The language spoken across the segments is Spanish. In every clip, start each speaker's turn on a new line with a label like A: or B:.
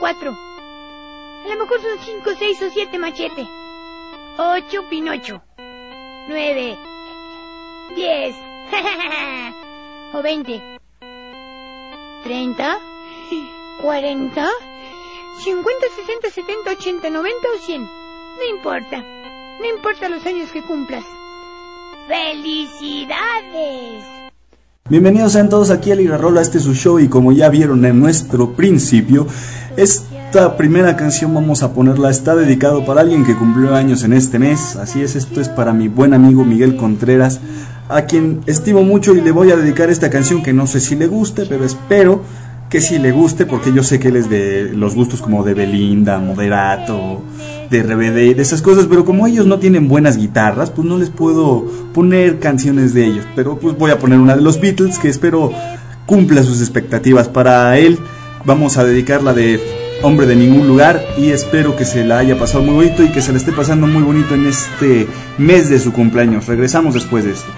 A: cuatro. A lo mejor son cinco, seis o siete machete. Ocho Pinocho. Nueve. Diez. o veinte. Treinta. Cuarenta. Cincuenta, sesenta, setenta, ochenta, noventa o cien. No importa. No importa los años que cumplas. ¡Felicidades!
B: Bienvenidos sean todos aquí a Ligarrola, este es su show y como ya vieron en nuestro principio, esta primera canción vamos a ponerla, está dedicado para alguien que cumplió años en este mes, así es, esto es para mi buen amigo Miguel Contreras, a quien estimo mucho y le voy a dedicar esta canción que no sé si le guste, pero espero que sí le guste porque yo sé que él es de los gustos como de Belinda, Moderato, de RBD y de esas cosas, pero como ellos no tienen buenas guitarras, pues no les puedo poner canciones de ellos, pero pues voy a poner una de los Beatles que espero cumpla sus expectativas para él. Vamos a dedicarla de Hombre de ningún lugar y espero que se la haya pasado muy bonito y que se la esté pasando muy bonito en este mes de su cumpleaños. Regresamos después de esto.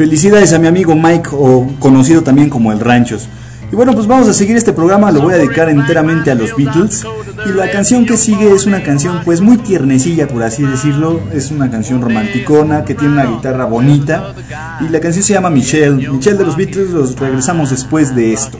B: Felicidades a mi amigo Mike, o conocido también como El Ranchos. Y bueno, pues vamos a seguir este programa, lo voy a dedicar enteramente a los Beatles. Y la canción que sigue es una canción pues muy tiernecilla, por así decirlo. Es una canción romanticona que tiene una guitarra bonita. Y la canción se llama Michelle. Michelle de los Beatles, los regresamos después de esto.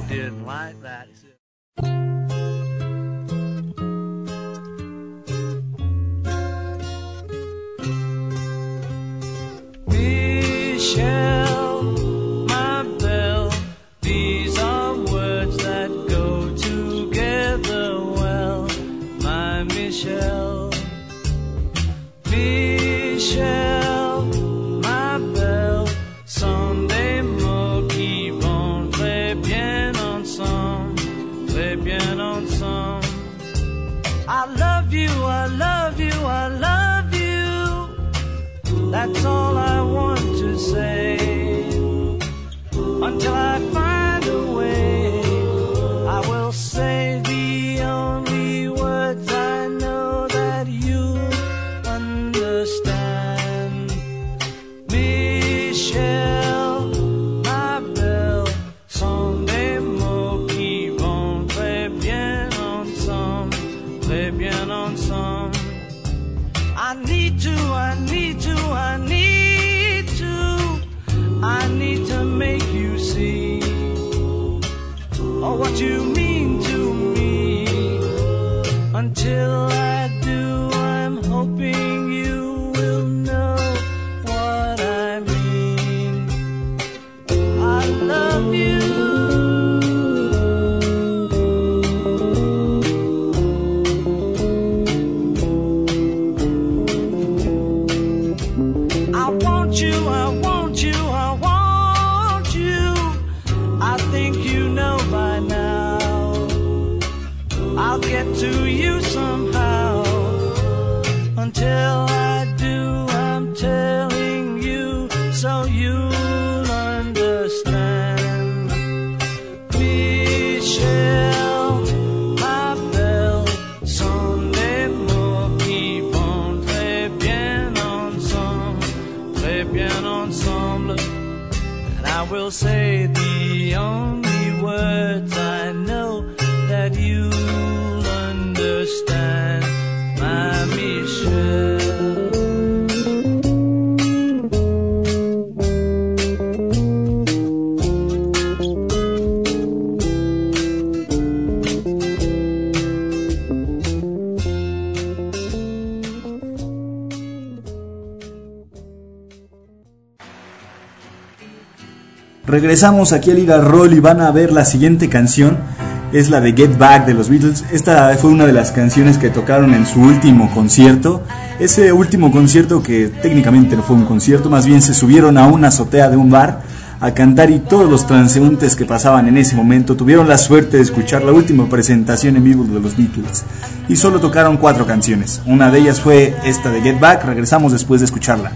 C: Regresamos aquí a Liga Roll y van a ver la siguiente canción. Es la de Get Back de los Beatles. Esta fue una de las canciones que tocaron en su último concierto. Ese último concierto que técnicamente no fue un concierto, más bien se subieron a una azotea de un bar a cantar y todos los transeúntes que pasaban en ese momento tuvieron la suerte de escuchar la última presentación en vivo de los Beatles. Y solo tocaron cuatro canciones. Una de ellas fue esta de Get Back. Regresamos después de escucharla.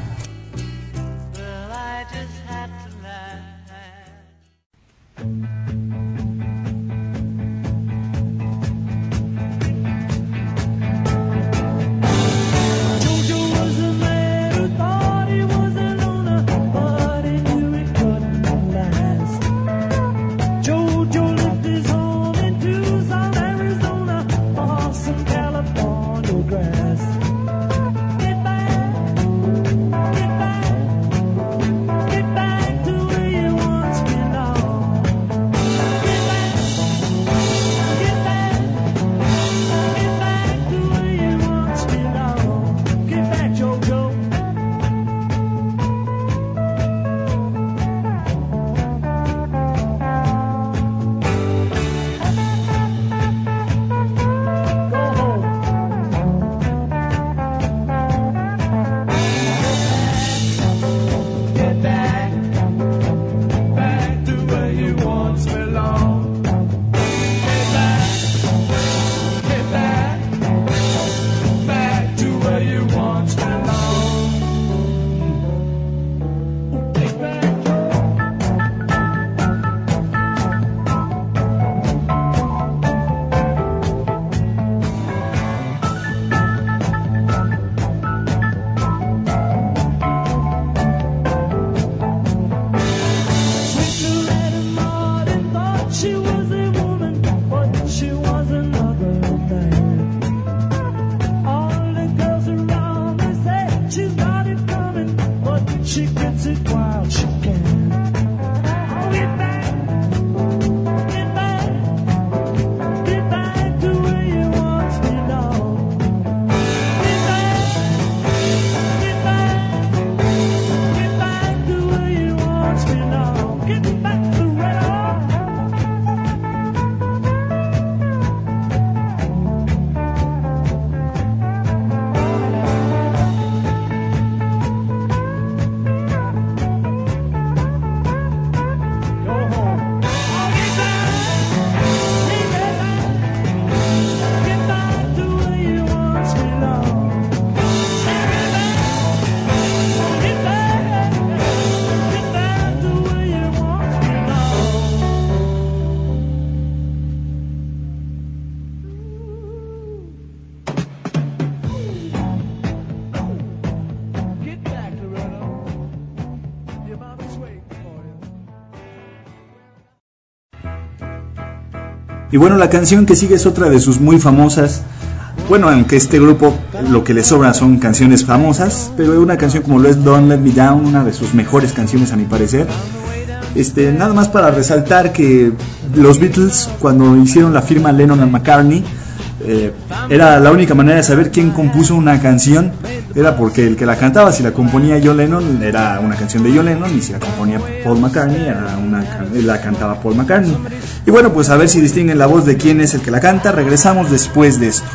D: Y bueno, la canción que sigue es otra de sus muy famosas. Bueno, aunque este grupo lo que le sobra son canciones famosas, pero una canción como lo es Don't Let Me Down, una de sus mejores canciones a mi parecer. Este, nada más para resaltar que los Beatles, cuando hicieron la firma Lennon and McCartney, eh, era la única manera de saber quién compuso una canción, era porque el que la cantaba, si la componía John Lennon, era una canción de John Lennon, y si la componía Paul McCartney, era una, la cantaba Paul McCartney. Y bueno, pues a ver si distinguen la voz de quién es el que la canta, regresamos después de esto.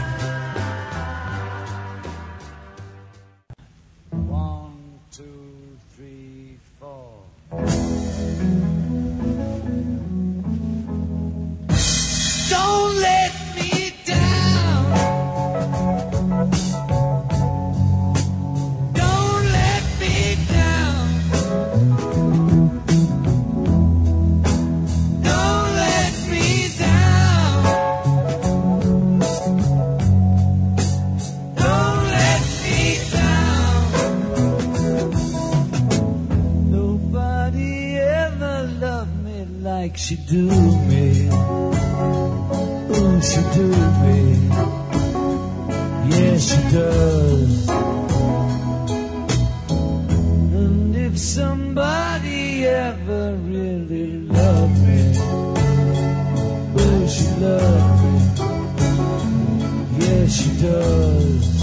D: does.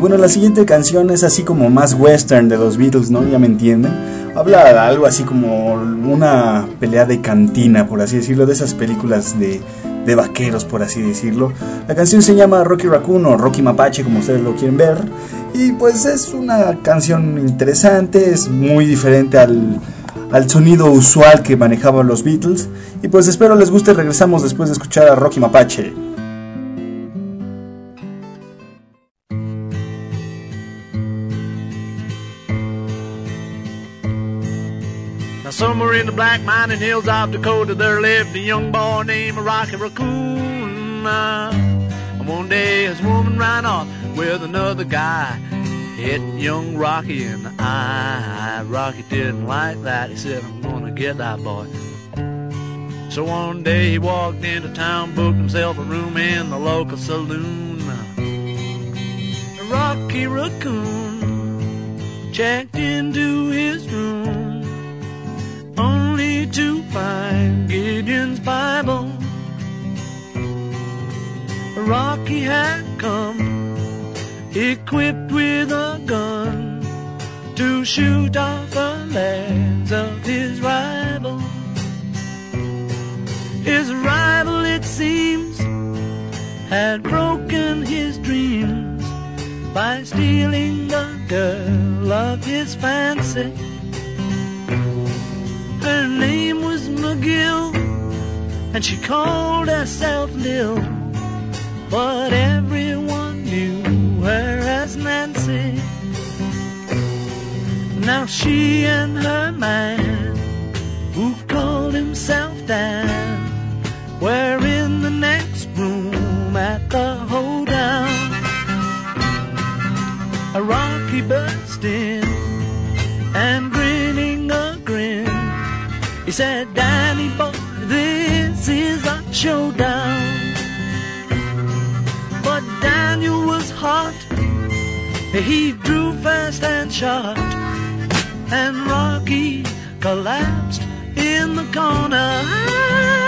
D: Bueno, la siguiente canción es así como más western de los Beatles, ¿no? Ya me entienden. Habla de algo así como una pelea de cantina, por así decirlo, de esas películas de, vaqueros, por así decirlo. La canción se llama Rocky Raccoon o Rocky Mapache, como ustedes lo quieren ver. Y pues es una canción interesante, es muy diferente al, al sonido usual que manejaban los Beatles. Y pues espero les guste, regresamos después de escuchar a Rocky Mapache.
E: Somewhere in the black mining hills of Dakota, there lived a young boy named Rocky Raccoon. And one day his woman ran off with another guy.
D: hit young Rocky in the eye. Rocky didn't like that. He said, I'm gonna get that boy. So one day he walked into town, booked himself a room in the local saloon. Rocky Raccoon checked into his room, find Gideon's Bible. Rocky had come equipped with a gun to shoot off the legs of his rival. His rival, it seems, had broken his dreams by stealing the girl of his fancy. Her name McGill, and she called herself Lil, but everyone knew her as Nancy. Now she and her man, who called himself Dan, were in the next room at the hoedown. A Rocky burst in and grinning. He said, Danny boy, this is a showdown. But Daniel was hot. He drew fast and shot. And Rocky collapsed in the corner.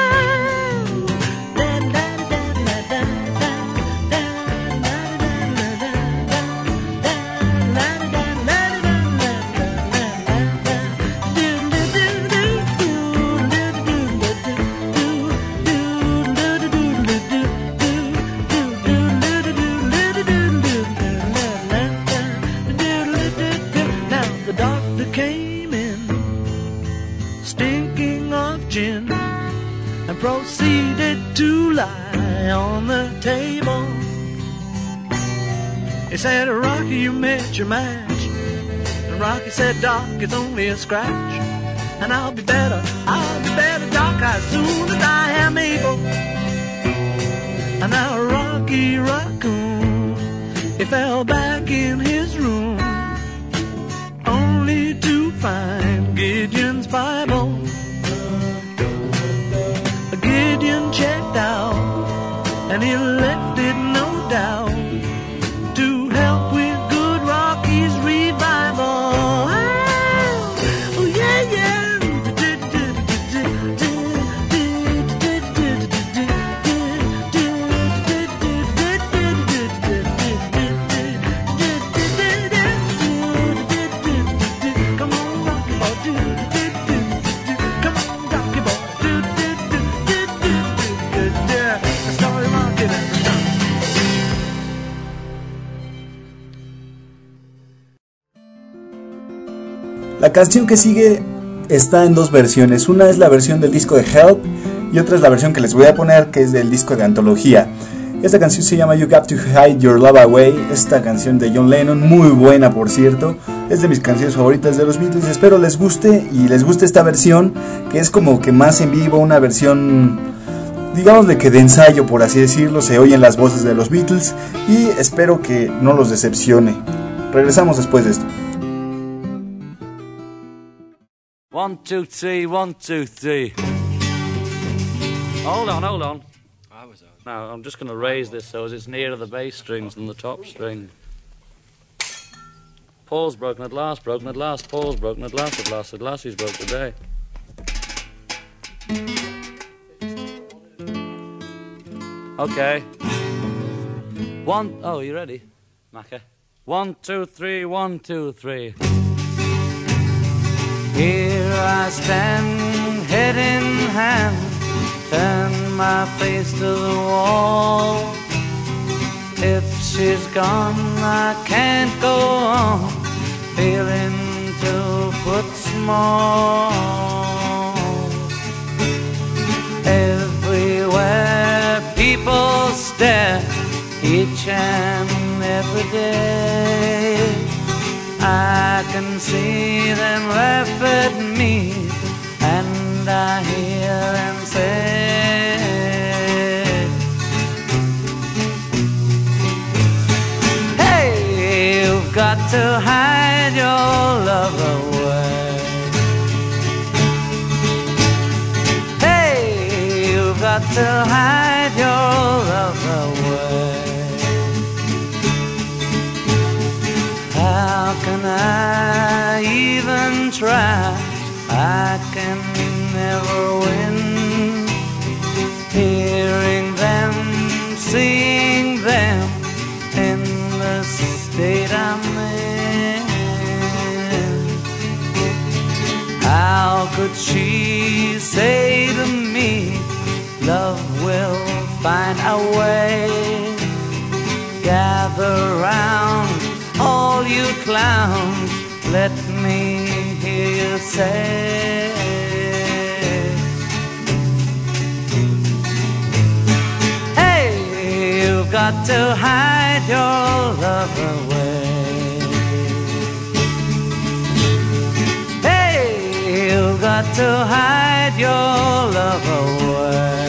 D: Proceeded to lie on the table. He said, Rocky, you met your match. And Rocky said, Doc, it's only a scratch. And I'll be better, I'll be better, Doc, as soon as I am able. And now Rocky Raccoon, he fell back in his room, down and he let
C: La canción que sigue está en dos versiones. Una es la versión del disco de Help y otra es la versión que les voy a poner que es del disco de antología. Esta canción se llama You Got to Hide Your Love Away. Esta canción de John Lennon, muy buena por cierto. Es de mis canciones favoritas de los Beatles. Espero les guste y les guste esta versión que es como que más en vivo, una versión digamos de que de ensayo por así decirlo. Se oyen las voces de los Beatles y espero que no los decepcione. Regresamos después de esto.
B: One, two, three, one, two, three. Hold on, hold on.
F: I was out.
B: Now, I'm just going to raise this so as it's nearer the bass strings than the top string. Paul's broken at last, broken at last, Paul's broken at last, at last, at last, he's broke today. Okay. One, oh, you ready, Macca? One, two, three, one, two, three. Here I stand, head in hand, turn my face to the wall. If she's gone, I can't go on, feeling two foot small. Everywhere people stare, each and every day. I can see them laugh at me, and I hear them say, Hey, you've got to hide your love away. Hey, you've got to hide How could she say to me, Love will find a way? Gather round, all you clowns, let me hear you say. Hey, you've got to hide your love away. Got to hide your love away.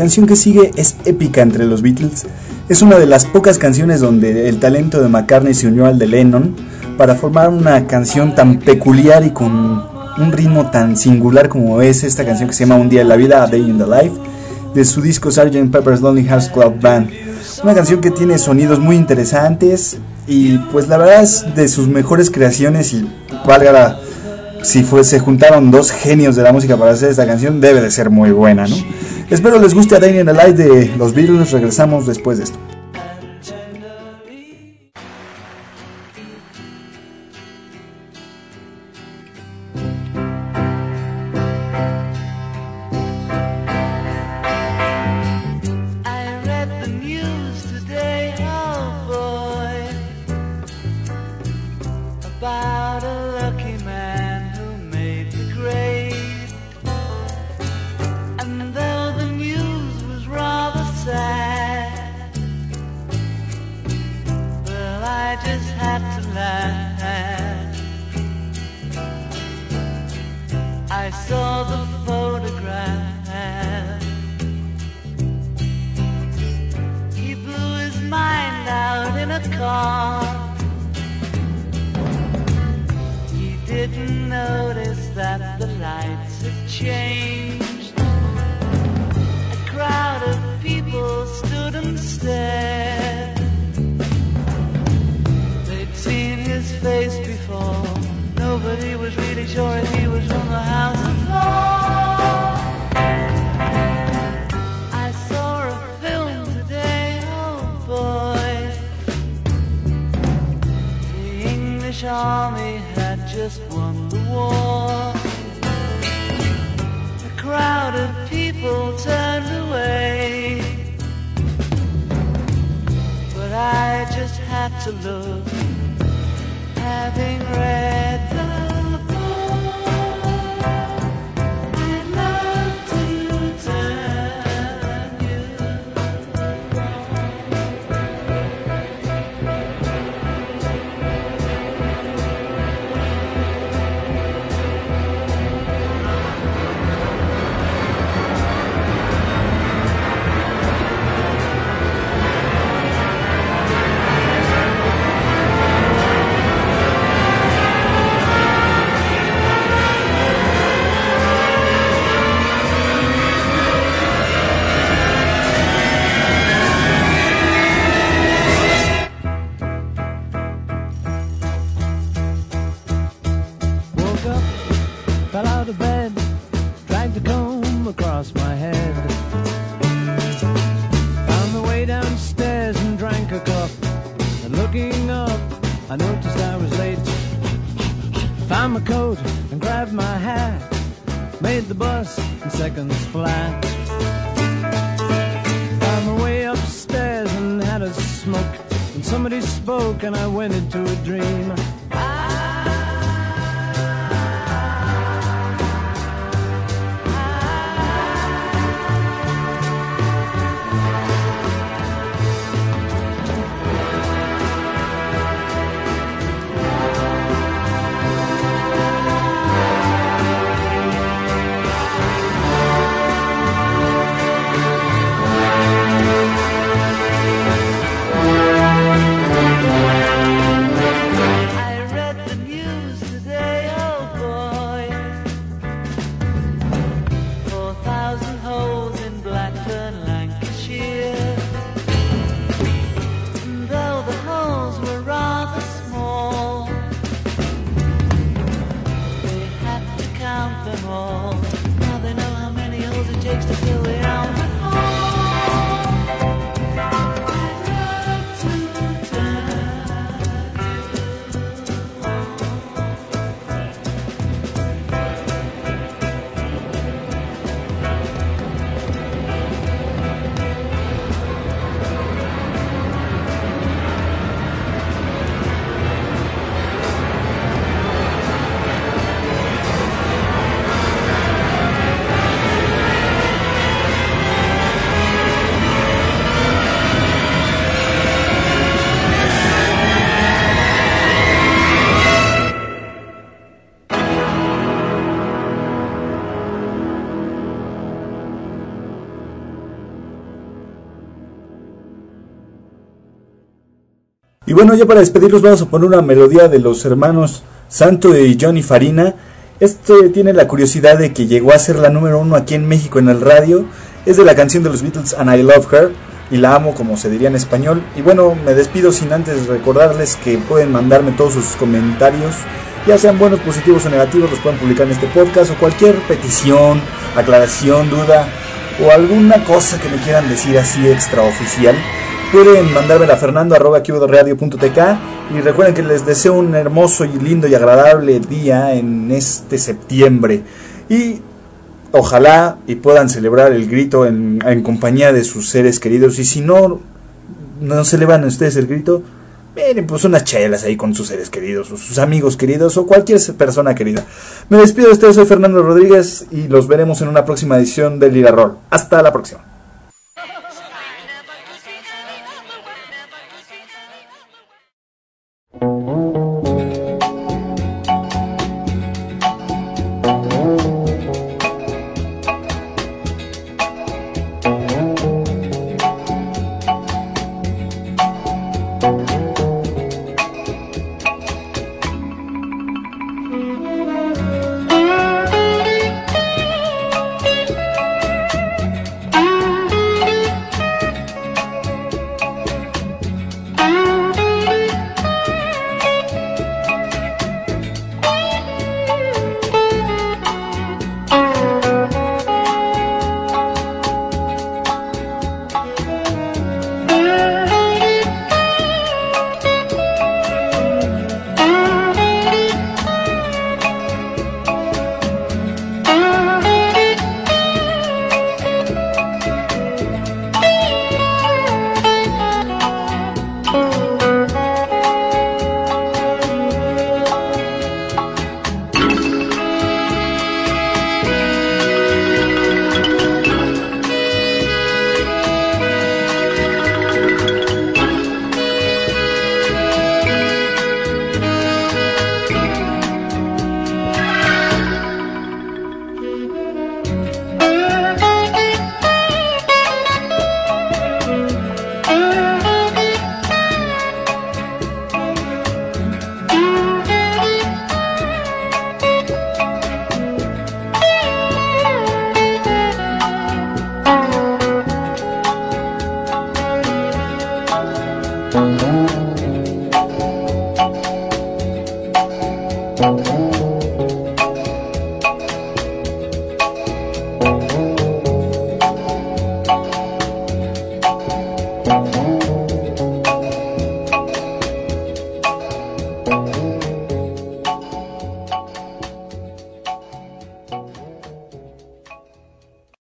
C: Canción que sigue es épica entre los Beatles. Es una de las pocas canciones donde el talento de McCartney se unió al de Lennon para formar una canción tan peculiar y con un ritmo tan singular como es esta canción que se llama Un día en la vida, A Day in the Life, de su disco Sgt. Pepper's Lonely Hearts Club Band. Una canción que tiene sonidos muy interesantes y pues la verdad es de sus mejores creaciones y valga la, si fue, se juntaron dos genios de la música para hacer esta canción, debe de ser muy buena, ¿no? Espero les guste a Day in the Life de los Beatles, regresamos después de esto.
D: I saw a film today, oh boy. The English army had just won the war. A crowd of people turned away. But I just had to look, having read
F: and I went into
C: bueno, ya para despedirlos vamos a poner una melodía de los hermanos Santo y Johnny Farina. Este tiene la curiosidad de que llegó a ser la número uno aquí en México en el radio. Es de la canción de los Beatles And I Love Her y la amo como se diría en español. Y bueno, me despido sin antes recordarles que pueden mandarme todos sus comentarios, ya sean buenos, positivos o negativos, los pueden publicar en este podcast o cualquier petición, aclaración, duda o alguna cosa que me quieran decir así extraoficial. Pueden mandármela a fernando.radio.tk y recuerden que les deseo un hermoso y lindo y agradable día en este septiembre. Y ojalá y puedan celebrar el grito en, compañía de sus seres queridos. Y si no, no celebran ustedes el grito, miren, pues unas chelas ahí con sus seres queridos, o sus amigos queridos, o cualquier persona querida. Me despido de ustedes, soy Fernando Rodríguez y los veremos en una próxima edición del Lira Roll. Hasta la próxima.